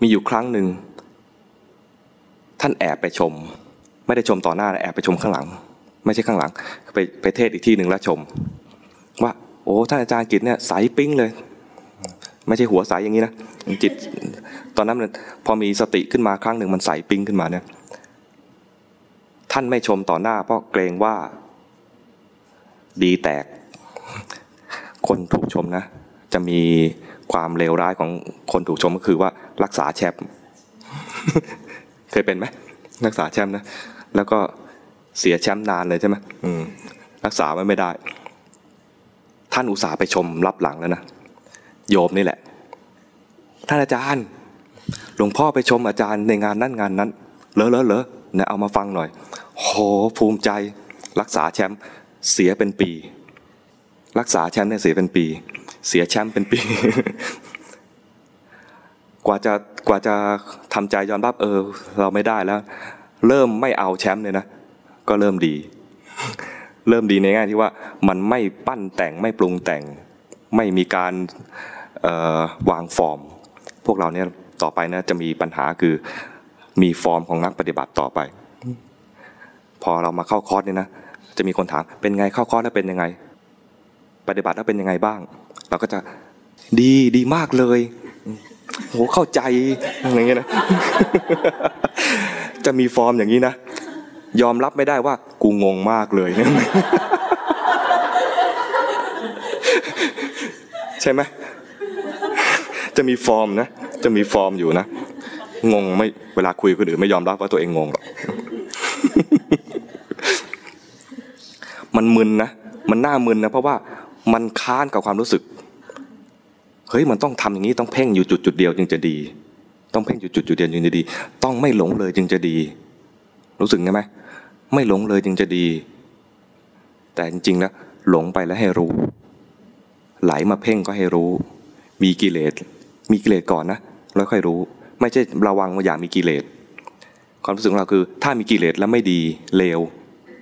มีอยู่ครั้งหนึ่ง ท่านแอบไปชม ไม่ได้ชมต่อหน้าแอบไปชมข้างหลัง ไม่ใช่ข้างหลัง ไปไปเทศอีกที่หนึ่งแล้วชม ว่า โอ้ท่านอาจารย์กิจเนี่ยใสปิ้งเลย ไม่ใช่หัวใสอย่างนี้นะจิต ตอนนั้นพอมีสติขึ้นมาครั้งหนึ่งมันใสปิ้งขึ้นมาเนี่ยท่านไม่ชมต่อหน้า เพราะเกรงว่า ดีแตก คนถูกชมนะ จะมี ความเลวร้ายของคนถูกชมก็คือว่ารักษาแชมป์เคยเป็นไหมรักษาแชมป์นะ แล้วก็เสียแชมป์นานเลยใช่ไหมรักษาไว้ไม่ได้ ท่านอุตส่าห์ไปชมรับหลังแล้วนะโยมนี่แหละ ท่านอาจารย์ หลวงพ่อไปชมอาจารย์ในงานนั้นงานนั้นเลอะเลอะเลอะเนี่ยเอามาฟังหน่อย โหภูมิใจรักษาแชมป์เสียเป็นปี รักษาแชมป์เนี่ยเสียเป็นปี เสียแชมป์เป็นปี กว่าจะกว่าจะทำใจยอมรับเออ เราไม่ได้แล้ว เริ่มไม่เอาแชมป์เลยนะ ก็เริ่มดี เริ่มดีในแง่ที่ว่ามันไม่ปั้นแต่งไม่ปรุงแต่ง ไม่มีการวางฟอร์ม พวกเราเนี่ยต่อไปนะจะมีปัญหาคือมีฟอร์มของนักปฏิบัติต่อไป พอเรามาเข้าคอร์สเนี่ยนะจะมีคนถามเป็นไงเข้าคอร์สแล้วเป็นยังไง ปฏิบัติแล้วเป็นยังไงบ้าง เราก็จะดีดีมากเลยโหเข้าใจอย่างเงี้ยนะจะมีฟอร์มอย่างนี้นะยอมรับไม่ได้ว่ากูงงมากเลยใช่ไหมจะมีฟอร์มนะจะมีฟอร์มอยู่นะงงไม่เวลาคุยกับคนอื่นไม่ยอมรับว่าตัวเองงงหรอกมันมึนนะมันหน่ามึนนะเพราะว่า มันค้านกับความรู้สึก เฮ้ยมันต้องทำอย่างนี้ต้องเพ่งอยู่จุดจุดเดียวจึงจะดี ต้องเพ่งอยู่จุดจุดเดียวจึงจะดี ต้องไม่หลงเลยจึงจะดี รู้สึกไหมไม่หลงเลยจึงจะดี แต่จริงๆแล้วหลงไปแล้วให้รู้ ไหลมาเพ่งก็ให้รู้ มีกิเลส มีกิเลสก่อนนะแล้วค่อยรู้ ไม่ใช่ระวังว่าอย่ามีกิเลส ความรู้สึกของเราคือ ถ้ามีกิเลสแล้วไม่ดีเลว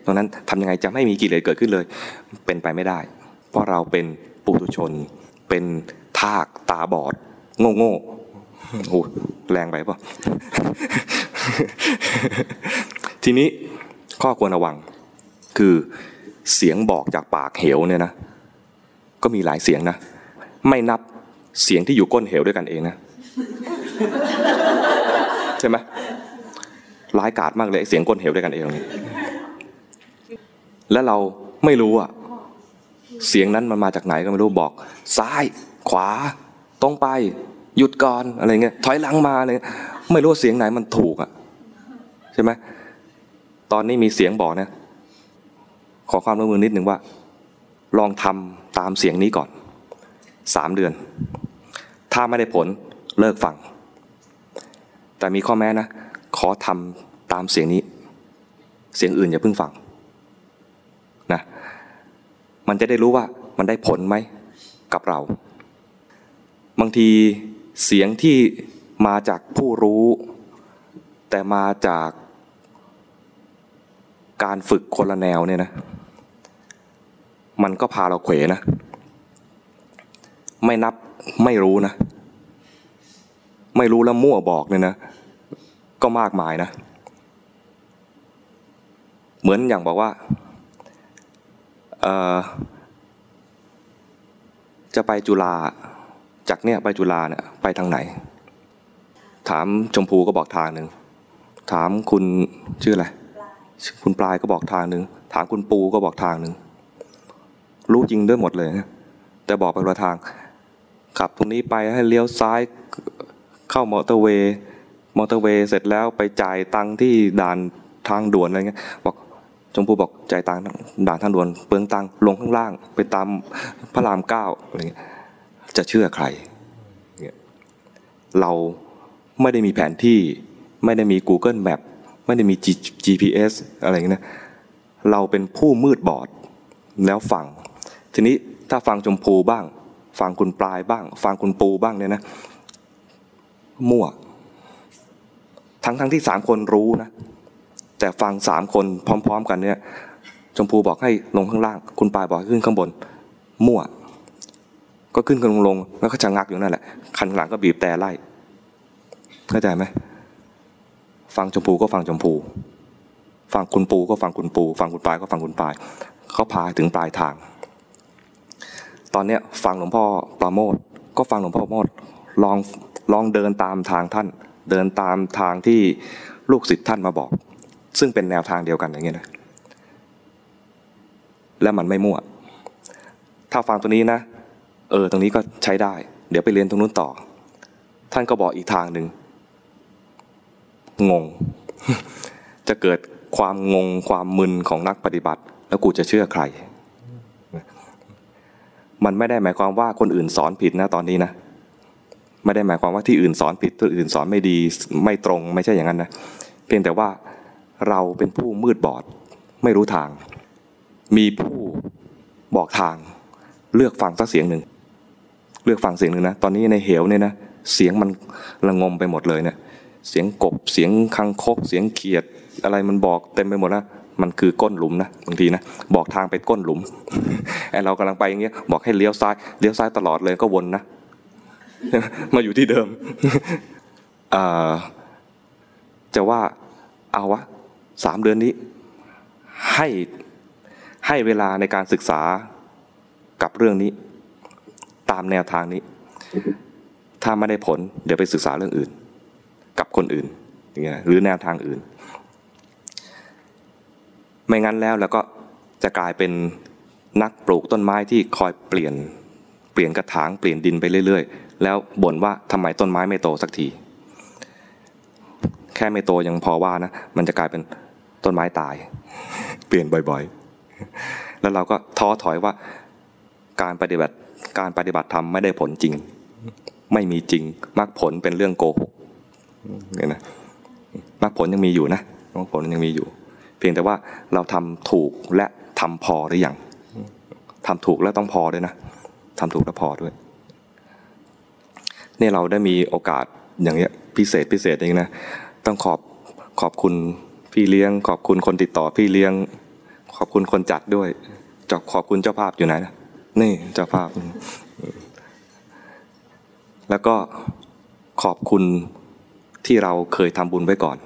ตรงนั้นทำยังไงจะไม่มีกิเลสเกิดขึ้นเลย เป็นไปไม่ได้ เพราะเราเป็นปุถุชน เป็นทากตาบอด โง่โง่โอ้แรงไปป่ะทีนี้ข้อควรระวัง คือเสียงบอกจากปากเหวเนี่ยนะก็มีหลายเสียงนะ ไม่นับเสียงที่อยู่ก้นเหวด้วยกันเองนะใช่ไหมร้ายกาจมากเลยเสียงก้นเหวด้วยกันเอง แล้วเราไม่รู้อะ เสียงนั้นมันมาจากไหนก็ไม่รู้บอก ซ้าย ขวา ตรงไป หยุดก่อนอะไรเงี้ยถอยหลังมาอะไรไม่รู้เสียงไหนมันถูกอะใช่ไหมตอนนี้มีเสียงบอกนะขอความร่วมมือนิดหนึ่งว่า ลองทำตามเสียงนี้ก่อนสามเดือน ถ้าไม่ได้ผลเลิกฟัง แต่มีข้อแม้นะ ขอทำตามเสียงนี้ เสียงอื่นอย่าเพิ่งฟัง มันจะได้รู้ว่ามันได้ผลไหมกับเรา บางทีเสียงที่มาจากผู้รู้ แต่มาจากการฝึกคนละแนวเนี่ยนะ มันก็พาเราเขวนะ ไม่นับไม่รู้นะ ไม่รู้แล้วมั่วบอกเนี่ยนะ ก็มากมายนะ เหมือนอย่างบอกว่า จะไปจุฬาจากเนี่ยไปจุฬาเนี่ยไปทางไหน ถามชมพูก็บอกทางหนึ่งถามคุณชื่ออะไรคุณปลายก็บอกทางหนึ่งถามคุณปูก็บอกทางหนึ่งรู้จริงด้วยหมดเลยแต่บอกไปละทางขับตรงนี้ไปให้เลี้ยวซ้ายเข้ามอเตอร์เวย์มอเตอร์เวย์เสร็จแล้วไปจ่ายตังค์ที่ด่านทางด่วนอะไรเงี้ยบอก จงพูบอกใจตังด่านทางด่วนเปลืองตังลงข้างล่าง ไปตามพระรามเก้าอะไรเงี้ยจะเชื่อใครเราไม่ได้มีแผนที่ไม่ได้มี Google Map ไม่ได้มี GPS อะไรอย่างนี้นะเราเป็นผู้มืดบอดแล้วฟัง ทีนี้ถ้าฟังชมพูบ้าง ฟังคุณปลายบ้าง ฟังคุณปูบ้างเนี่ยนะมั่ว ทั้งทั้งที่สามคนรู้นะ แต่ฟังสามคนพร้อม ๆ กันเนี่ยชมพูบอกให้ลงข้างล่าง คุณปายบอกขึ้นข้างบน มั่ว ก็ขึ้นกันลงลงแล้วก็ชะงักอยู่นั่นแหละคันหลังก็บีบแต่ไล่เข้าใจไหมฟังชมพูก็ฟังชมพูฟังคุณปูก็ฟังคุณปู ฟังคุณปายก็ฟังคุณปาย เขาพาถึงปลายทาง ตอนเนี้ยฟังหลวงพ่อปราโมทก็ฟังหลวงพ่อปราโมทลองลองเดินตามทางท่าน เดินตามทางที่ลูกศิษย์ท่านมาบอก ซึ่งเป็นแนวทางเดียวกันอย่างเงี้ยนะและมันไม่มั่ว ถ้าฟังตัวนี้นะ เออ ตรงนี้ก็ใช้ได้ เดี๋ยวไปเรียนตรงนู้นต่อ ท่านก็บอกอีกทางหนึ่ง งง จะเกิดความงงความมึนของนักปฏิบัติ แล้วกูจะเชื่อใคร มันไม่ได้หมายความว่าคนอื่นสอนผิดนะตอนนี้นะ ไม่ได้หมายความว่าที่อื่นสอนผิดที่อื่นสอนไม่ดี ไม่ตรง ไม่ใช่อย่างนั้นนะ เพียงแต่ว่า เราเป็นผู้มืดบอด ไม่รู้ทาง มีผู้บอกทาง เลือกฟังสักเสียงหนึ่ง เลือกฟังเสียงหนึ่งนะ ตอนนี้ในเหวเนี่ยนะ เสียงมันระงมไปหมดเลยเนี่ย เสียงกบ เสียงคังคก เสียงเขียด อะไรมันบอกเต็มไปหมดนะ มันคือก้นหลุมนะบางทีนะ บอกทางไปก้นหลุม ไอเรากำลังไปอย่างเงี้ย บอกให้เลี้ยวซ้าย เลี้ยวซ้ายตลอดเลยก็วนนะ มาอยู่ที่เดิมอ่อจะว่าเอาวะ สามเดือนนี้ให้ให้เวลาในการศึกษากับเรื่องนี้ ตามแนวทางนี้ ถ้าไม่ได้ผล เดี๋ยวไปศึกษาเรื่องอื่น กับคนอื่นอย่างเงี้ยหรือแนวทางอื่น ไม่งั้นแล้วแล้วก็จะกลายเป็นนักปลูกต้นไม้ที่คอยเปลี่ยนเปลี่ยนกระถางเปลี่ยนดินไปเรื่อย ๆ แล้วบ่นว่าทำไมต้นไม้ไม่โตสักที แค่ไม่โตยังพอว่านะ มันจะกลายเป็น ต้นไม้ตาย เปลี่ยนบ่อยๆ แล้วเราก็ท้อถอยว่าการปฏิบัติการปฏิบัติธรรมไม่ได้ผลจริง ไม่มีจริงมรรคผลเป็นเรื่องโกหกเนี่ยนะมรรคผลยังมีอยู่นะมรรคผลยังมีอยู่ เพียงแต่ว่าเราทำถูกและทำพอหรือยังทำถูกแล้วต้องพอด้วยนะทำถูกแล้วพอด้วยเนี่ยเราได้มีโอกาสอย่างเงี้ยพิเศษพิเศษเองนะต้องขอบขอบคุณ พี่เลี้ยง ขอบคุณคนติดต่อพี่เลี้ยง ขอบคุณคนจัดด้วยจขอบคุณเจ้าภาพอยู่ไหนนี่เจ้าภาพ แล้วก็ขอบคุณที่เราเคยทำบุญไว้ก่อน